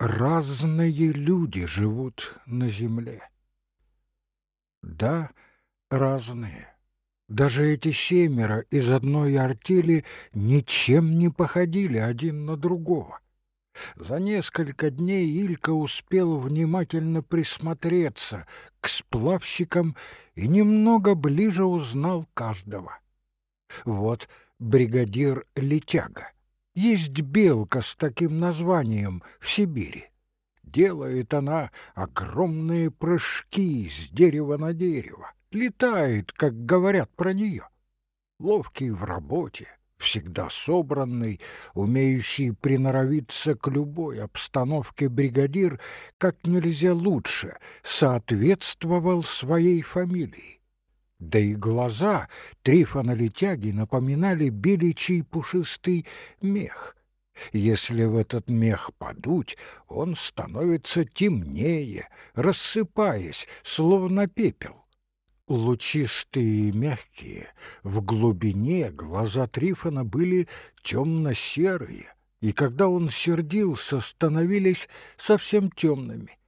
разные люди живут на земле. Да, разные. Даже эти семеро из одной артели ничем не походили один на другого. За несколько дней Илька успел внимательно присмотреться к сплавщикам и немного ближе узнал каждого. Вот бригадир Летяга. Есть белка с таким названием в Сибири. Делает она огромные прыжки с дерева на дерево, летает, как говорят про нее. Ловкий в работе, всегда собранный, умеющий приноровиться к любой обстановке бригадир, как нельзя лучше соответствовал своей фамилии. Да и глаза Трифона Летяги напоминали беличий пушистый мех. Если в этот мех подуть, он становится темнее, рассыпаясь, словно пепел. Лучистые и мягкие, в глубине глаза Трифона были темно-серые, и когда он сердился, становились совсем темными.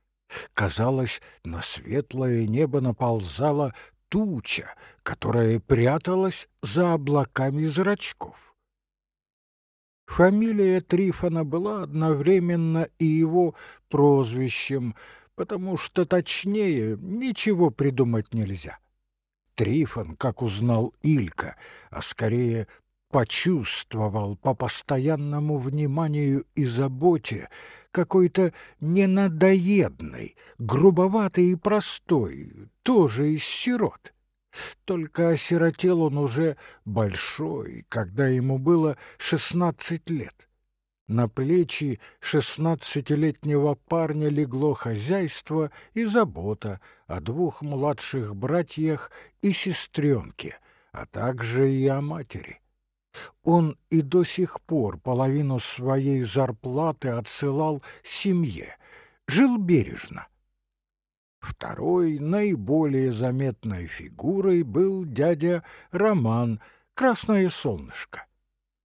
Казалось, на светлое небо наползала туча, которая пряталась за облаками зрачков. Фамилия Трифона была одновременно и его прозвищем, потому что точнее ничего придумать нельзя. Трифон, как узнал Илька, а скорее почувствовал по постоянному вниманию и заботе какой-то ненадоедный, грубоватый и простой, тоже из сирот. Только осиротел он уже большой, когда ему было шестнадцать лет. На плечи шестнадцатилетнего парня легло хозяйство и забота о двух младших братьях и сестренке, а также и о матери. Он и до сих пор половину своей зарплаты отсылал семье, жил бережно. Второй, наиболее заметной фигурой был дядя Роман, красное солнышко.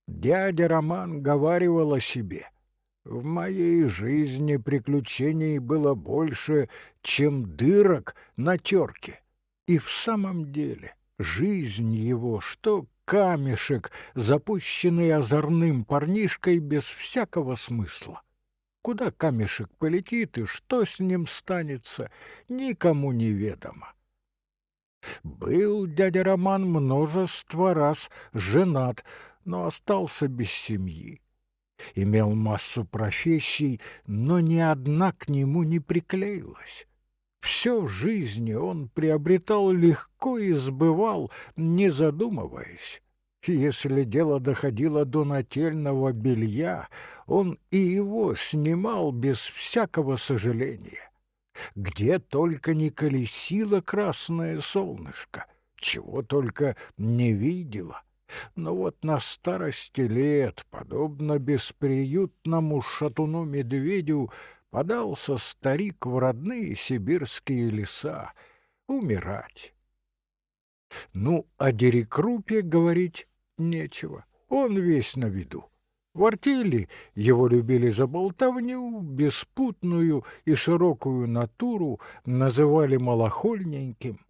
Дядя Роман говаривал о себе. В моей жизни приключений было больше, чем дырок на терке. И в самом деле жизнь его, что камешек, запущенный озорным парнишкой без всякого смысла. Куда камешек полетит и что с ним станется, никому не ведомо. Был дядя Роман множество раз женат, но остался без семьи. Имел массу профессий, но ни одна к нему не приклеилась. Все в жизни он приобретал легко и сбывал, не задумываясь. Если дело доходило до нательного белья, он и его снимал без всякого сожаления. Где только не колесило красное солнышко, чего только не видела. Но вот на старости лет, подобно бесприютному шатуну-медведю, подался старик в родные сибирские леса умирать. Ну, о Дерекрупе говорить нечего, он весь на виду. В артели его любили за болтовню, беспутную и широкую натуру называли малохольненьким.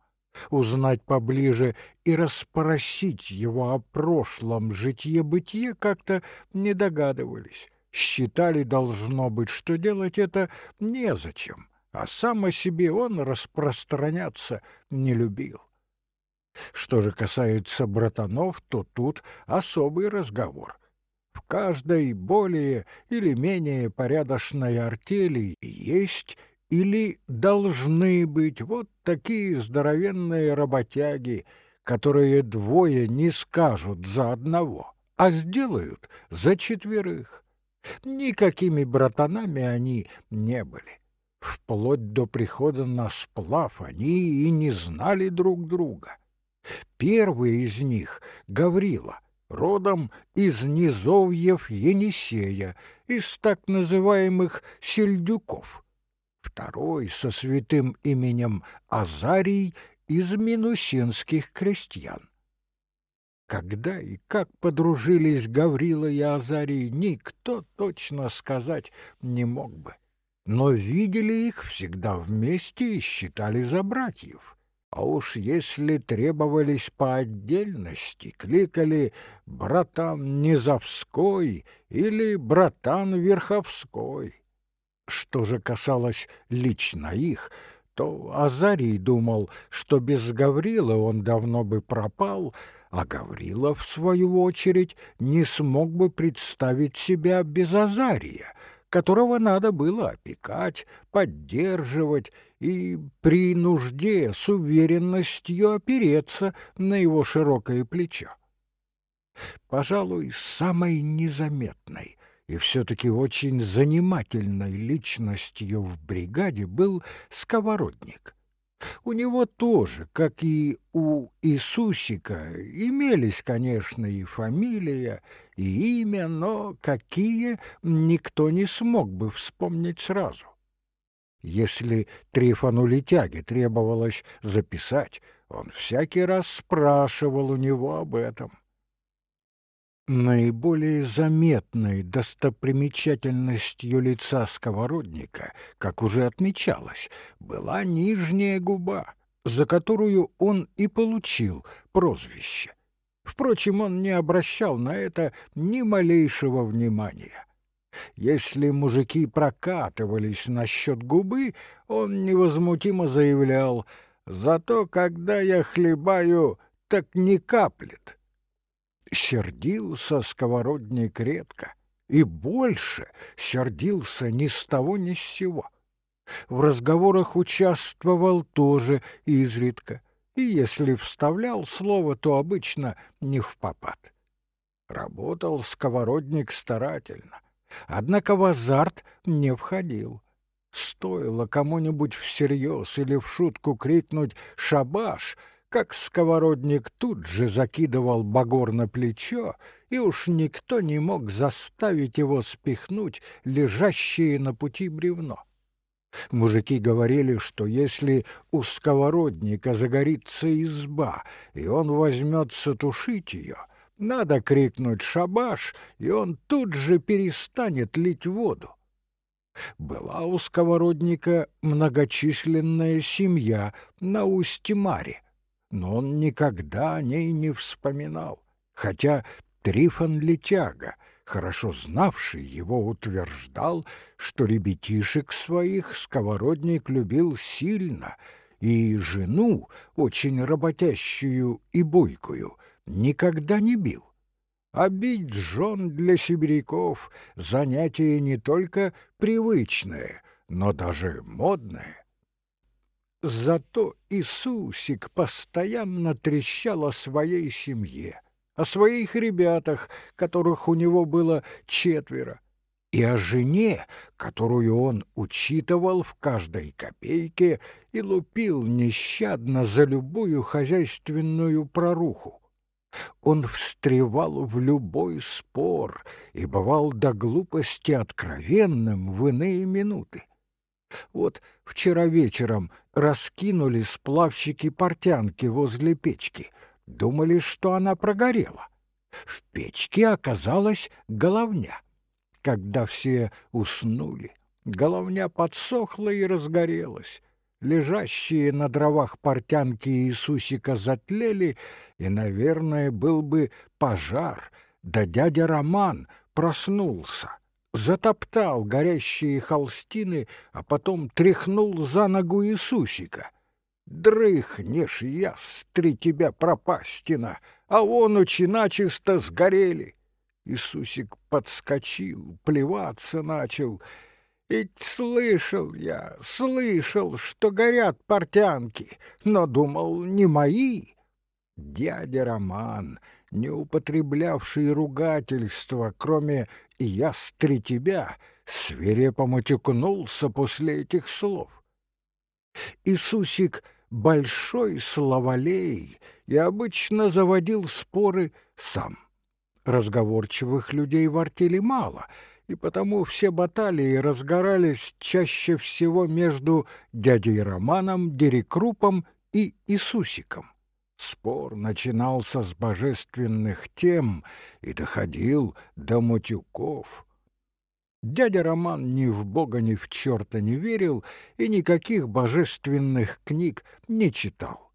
Узнать поближе и расспросить его о прошлом житье-бытие как-то не догадывались считали, должно быть, что делать это незачем, а сам о себе он распространяться не любил. Что же касается братанов, то тут особый разговор. В каждой более или менее порядочной артели есть или должны быть вот такие здоровенные работяги, которые двое не скажут за одного, а сделают за четверых. Никакими братанами они не были. Вплоть до прихода на сплав они и не знали друг друга. Первый из них, Гаврила, родом из низовьев Енисея, из так называемых сельдюков. Второй со святым именем Азарий из минусинских крестьян. Когда и как подружились Гаврила и Азарий, никто точно сказать не мог бы. но видели их всегда вместе и считали за братьев. А уж если требовались по отдельности, кликали «братан Низовской» или «братан Верховской». Что же касалось лично их, то Азарий думал, что без Гаврила он давно бы пропал, а Гаврила, в свою очередь, не смог бы представить себя без Азария, которого надо было опекать, поддерживать и при нужде с уверенностью опереться на его широкое плечо. Пожалуй, самой незаметной и все-таки очень занимательной личностью в бригаде был сковородник. У него тоже, как и у Иисусика, имелись, конечно, и фамилия, и имя, но какие никто не смог бы вспомнить сразу. Если Трифону Летяге требовалось записать, он всякий раз спрашивал у него об этом. Наиболее заметной достопримечательностью лица сковородника, как уже отмечалось, была нижняя губа, за которую он и получил прозвище. Впрочем, он не обращал на это ни малейшего внимания. Если мужики прокатывались насчет губы, он невозмутимо заявлял «Зато когда я хлебаю, так не каплет». Сердился сковородник редко, и больше сердился ни с того ни с сего. В разговорах участвовал тоже изредка, и если вставлял слово, то обычно не в попад. Работал сковородник старательно, однако в азарт не входил. Стоило кому-нибудь всерьез или в шутку крикнуть «Шабаш!» Как сковородник тут же закидывал багор на плечо, и уж никто не мог заставить его спихнуть лежащее на пути бревно. Мужики говорили, что если у сковородника загорится изба, и он возьмется тушить ее, надо крикнуть «шабаш», и он тут же перестанет лить воду. Была у сковородника многочисленная семья на Усть-Маре, но он никогда о ней не вспоминал, хотя Трифон Летяга, хорошо знавший его, утверждал, что ребятишек своих сковородник любил сильно, и жену, очень работящую и бойкую, никогда не бил. А бить жен для сибиряков — занятие не только привычное, но даже модное. Зато Иисусик постоянно трещал о своей семье, о своих ребятах, которых у него было четверо, и о жене, которую он учитывал в каждой копейке и лупил нещадно за любую хозяйственную проруху. Он встревал в любой спор и бывал до глупости откровенным в иные минуты. Вот вчера вечером раскинули сплавщики портянки возле печки. Думали, что она прогорела. В печке оказалась головня. Когда все уснули, головня подсохла и разгорелась. Лежащие на дровах портянки Иисусика затлели, и, наверное, был бы пожар, да дядя Роман проснулся затоптал горящие холстины, а потом тряхнул за ногу Иисусика. «Дрыхнешь, ястри тебя пропастина, а он очи начисто сгорели!» Иисусик подскочил, плеваться начал. «Ведь слышал я, слышал, что горят портянки, но думал, не мои». Дядя Роман, не употреблявший ругательства, кроме «ястри тебя», свирепо матюкнулся после этих слов. Иисусик большой словолей и обычно заводил споры сам. Разговорчивых людей в артели мало, и потому все баталии разгорались чаще всего между дядей Романом, Дерекрупом и Иисусиком. Спор начинался с божественных тем и доходил до матюков. Дядя Роман ни в Бога, ни в черта не верил и никаких божественных книг не читал.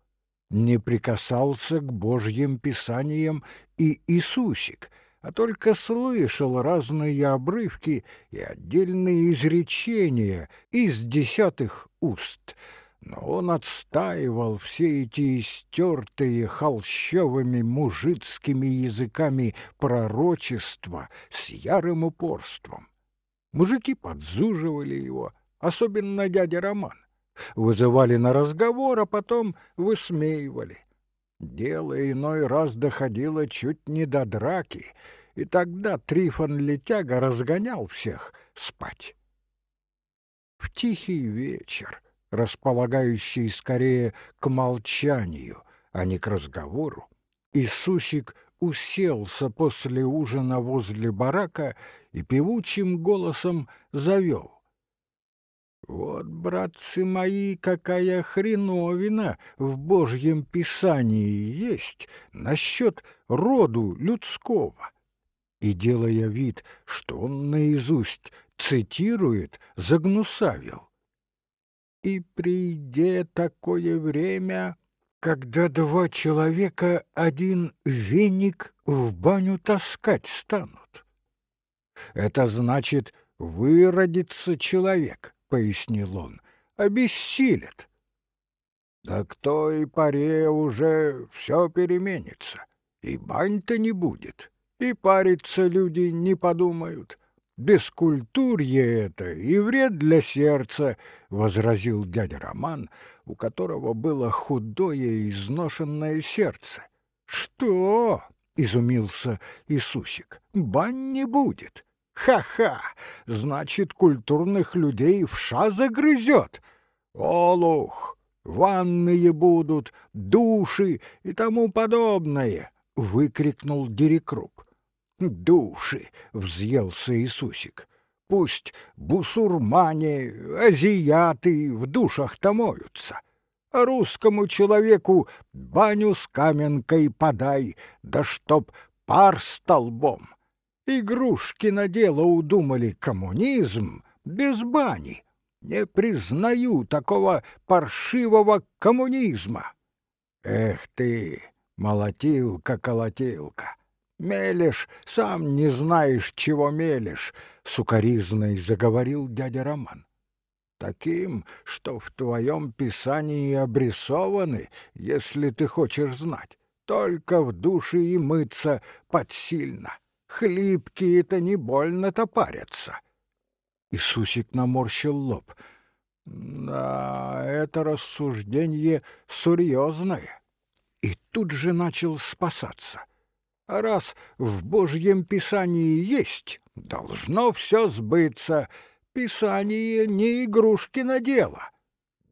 Не прикасался к Божьим писаниям и Иисусик, а только слышал разные обрывки и отдельные изречения из десятых уст — но он отстаивал все эти истертые холщовыми мужицкими языками пророчества с ярым упорством. Мужики подзуживали его, особенно дядя Роман. Вызывали на разговор, а потом высмеивали. Дело иной раз доходило чуть не до драки, и тогда Трифон Летяга разгонял всех спать. В тихий вечер располагающий скорее к молчанию, а не к разговору, Иисусик уселся после ужина возле барака и певучим голосом завел. «Вот, братцы мои, какая хреновина в Божьем Писании есть насчет роду людского!» И, делая вид, что он наизусть цитирует, загнусавил. И придет такое время, когда два человека один веник в баню таскать станут. Это значит, выродится человек, пояснил он, обессилит. Да к той поре уже все переменится, и бань-то не будет, и париться люди не подумают. Бескультурье это и вред для сердца, — возразил дядя Роман, у которого было худое и изношенное сердце. «Что?» — изумился Иисусик. «Бань не будет. Ха-ха! Значит, культурных людей в ша загрызет. Олух! Ванные будут, души и тому подобное!» — выкрикнул Дерекруп. «Души!» — взъелся Иисусик. «Пусть бусурмане, азиаты в душах-то моются, а русскому человеку баню с каменкой подай, да чтоб пар столбом. Игрушки на дело удумали коммунизм без бани. Не признаю такого паршивого коммунизма». «Эх ты, молотилка-колотилка!» Мелешь, сам не знаешь, чего мелешь, — сукоризной заговорил дядя Роман. Таким, что в твоем писании обрисованы, если ты хочешь знать, только в душе и мыться подсильно. Хлипкие-то не больно-то парятся. Иисусик наморщил лоб. Да, это рассуждение серьезное. И тут же начал спасаться. А раз в Божьем Писании есть, должно все сбыться. Писание не игрушки на дело.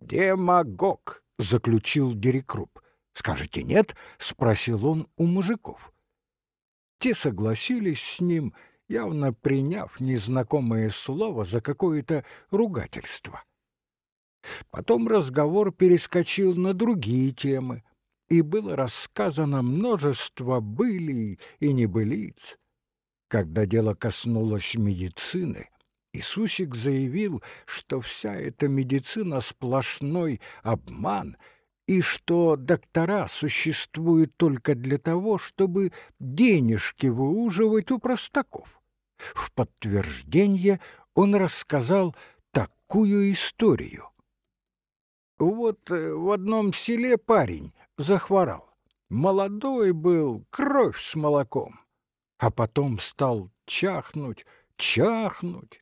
Демагог, заключил Дерекруп. Скажете нет? спросил он у мужиков. Те согласились с ним, явно приняв незнакомое слово за какое-то ругательство. Потом разговор перескочил на другие темы и было рассказано множество былий и небылиц. Когда дело коснулось медицины, Иисусик заявил, что вся эта медицина сплошной обман и что доктора существуют только для того, чтобы денежки выуживать у простаков. В подтверждение он рассказал такую историю. Вот э, в одном селе парень захворал. Молодой был, кровь с молоком. А потом стал чахнуть, чахнуть.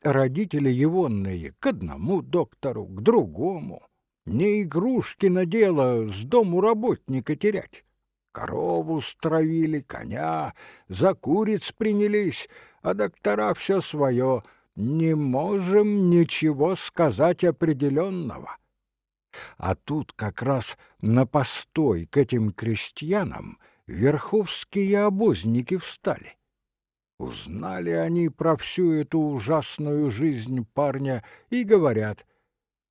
Родители егонные к одному доктору, к другому. Не игрушки на дело с дому работника терять. Корову стравили, коня, за куриц принялись, а доктора все свое. Не можем ничего сказать определенного. А тут как раз на постой к этим крестьянам верховские обозники встали. Узнали они про всю эту ужасную жизнь парня и говорят,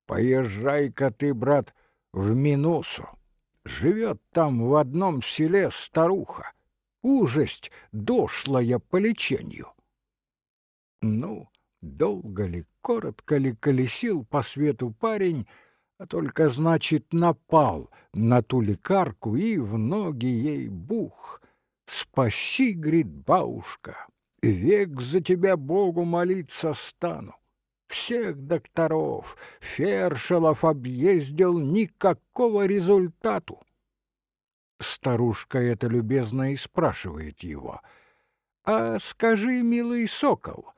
«Поезжай-ка ты, брат, в Минусу. Живет там в одном селе старуха. Ужасть дошлая по лечению». Ну, Долго ли, коротко ли колесил по свету парень, а только, значит, напал на ту лекарку и в ноги ей бух. «Спаси, — говорит бабушка, — век за тебя Богу молиться стану. Всех докторов, фершелов объездил, никакого результату. Старушка это любезно и спрашивает его. «А скажи, милый сокол,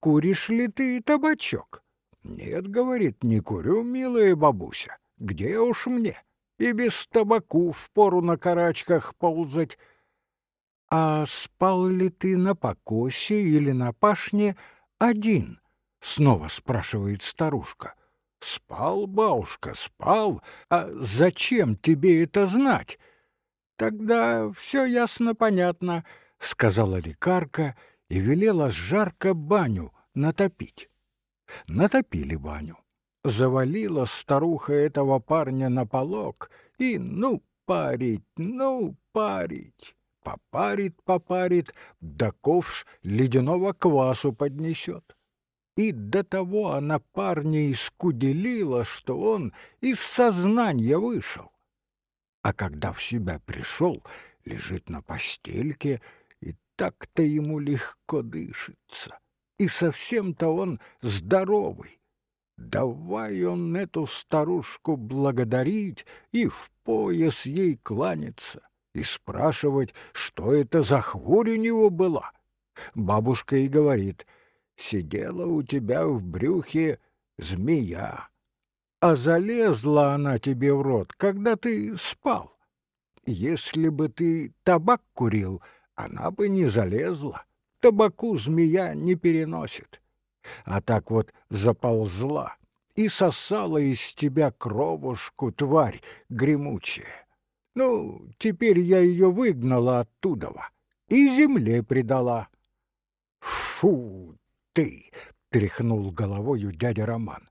куришь ли ты табачок?» «Нет, — говорит, — не курю, милая бабуся. Где уж мне? И без табаку впору на карачках ползать». «А спал ли ты на покосе или на пашне один?» — снова спрашивает старушка. «Спал, бабушка, спал. А зачем тебе это знать?» «Тогда все ясно-понятно», — сказала лекарка и велела жарко баню натопить. Натопили баню. Завалила старуха этого парня на полок и ну парить, ну парить. Попарит, попарит, да ковш ледяного квасу поднесет. И до того она парня искуделила, что он из сознания вышел а когда в себя пришел, лежит на постельке, и так-то ему легко дышится, и совсем-то он здоровый. Давай он эту старушку благодарить и в пояс ей кланяться, и спрашивать, что это за хворь у него была. Бабушка и говорит, сидела у тебя в брюхе змея а залезла она тебе в рот, когда ты спал. Если бы ты табак курил, она бы не залезла. Табаку змея не переносит. А так вот заползла и сосала из тебя кровушку, тварь гремучая. Ну, теперь я ее выгнала оттуда и земле предала. Фу ты! — тряхнул головою дядя Роман.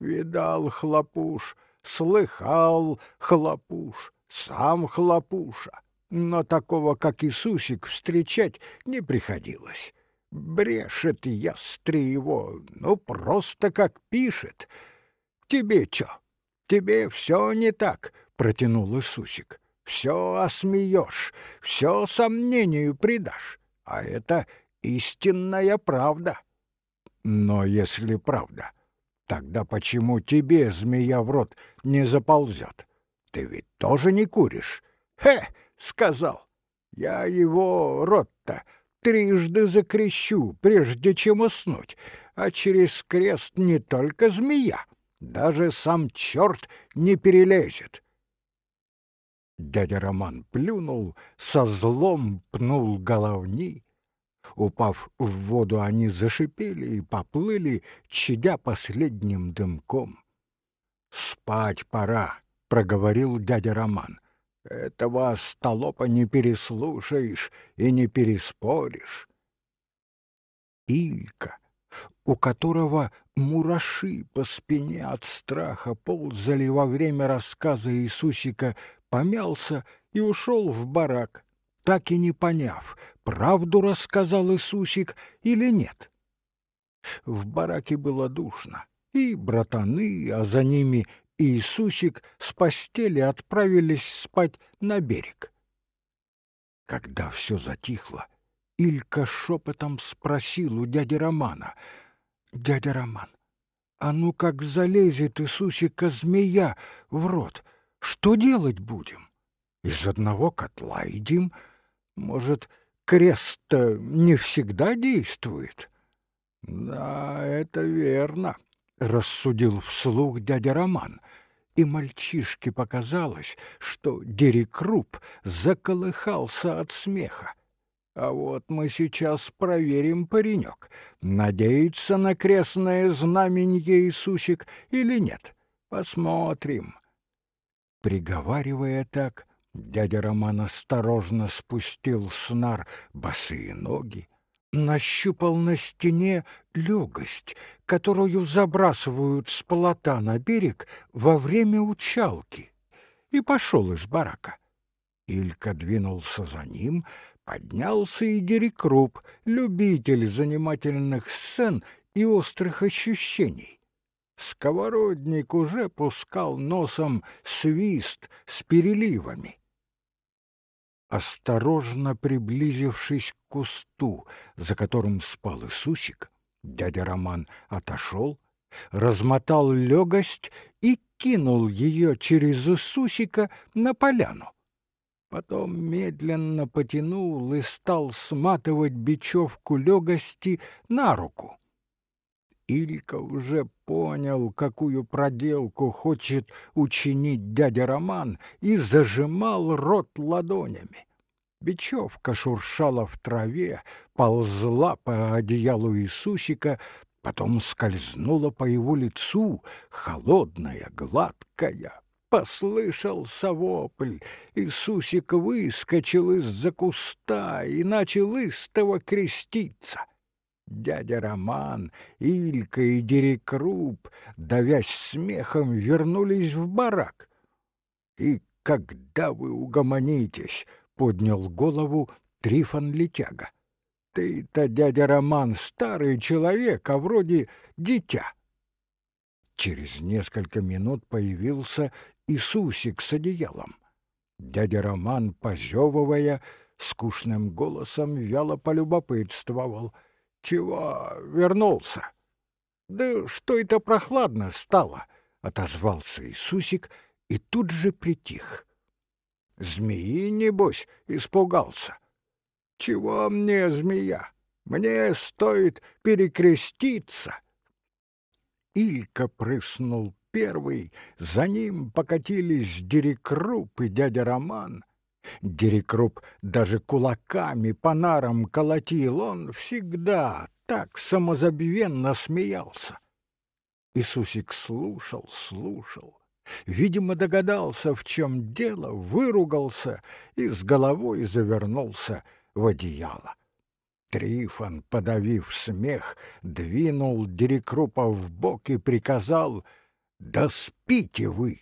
Видал хлопуш, слыхал хлопуш, сам хлопуша, но такого, как Иисусик, встречать не приходилось. Брешет ястри его, ну просто как пишет. Тебе чё? Тебе все не так, протянул Иисусик. Все осмеешь, все сомнению придашь, а это истинная правда. Но если правда, Тогда почему тебе змея в рот не заползет? Ты ведь тоже не куришь. Хе, сказал. Я его рот-то трижды закрещу, прежде чем уснуть, а через крест не только змея, даже сам черт не перелезет. Дядя Роман плюнул, со злом пнул головни, Упав в воду, они зашипели и поплыли, чадя последним дымком. «Спать пора», — проговорил дядя Роман. «Этого столопа не переслушаешь и не переспоришь». Илька, у которого мураши по спине от страха ползали во время рассказа Иисусика, помялся и ушел в барак так и не поняв, правду рассказал Иисусик или нет. В бараке было душно, и братаны, а за ними Иисусик с постели отправились спать на берег. Когда все затихло, Илька шепотом спросил у дяди Романа. «Дядя Роман, а ну как залезет Иисусика змея в рот, что делать будем? Из одного котла едим, может, крест-то не всегда действует? Да, это верно, рассудил вслух дядя Роман. И мальчишке показалось, что Дерекруп заколыхался от смеха. А вот мы сейчас проверим, паренек, надеется на крестное знаменье Иисусик или нет. Посмотрим. Приговаривая так, Дядя Роман осторожно спустил с нар босые ноги, нащупал на стене легость, которую забрасывают с полота на берег во время учалки, и пошел из барака. Илька двинулся за ним, поднялся и Дерекруп, любитель занимательных сцен, и острых ощущений. Сковородник уже пускал носом свист с переливами. Осторожно приблизившись к кусту, за которым спал Иисусик, дядя Роман отошел, размотал легость и кинул ее через Иисусика на поляну. Потом медленно потянул и стал сматывать бечевку легости на руку. Илька уже понял, какую проделку хочет учинить дядя Роман, и зажимал рот ладонями. Бечевка шуршала в траве, ползла по одеялу Иисусика, потом скользнула по его лицу, холодная, гладкая. Послышался вопль. Иисусик выскочил из-за куста и начал истово креститься — Дядя Роман, Илька и Дерекруп, давясь смехом, вернулись в барак. «И когда вы угомонитесь?» — поднял голову Трифон Летяга. «Ты-то, дядя Роман, старый человек, а вроде дитя». Через несколько минут появился Иисусик с одеялом. Дядя Роман, позевывая, скучным голосом вяло полюбопытствовал — чего вернулся? Да что это прохладно стало, отозвался Иисусик и тут же притих. Змеи, небось, испугался. Чего мне, змея? Мне стоит перекреститься. Илька прыснул первый, за ним покатились Дерекруп и дядя Роман. Дерекруп даже кулаками по нарам колотил, он всегда так самозабвенно смеялся. Иисусик слушал, слушал, видимо, догадался, в чем дело, выругался и с головой завернулся в одеяло. Трифон, подавив смех, двинул Дерекрупа в бок и приказал «Да спите вы!»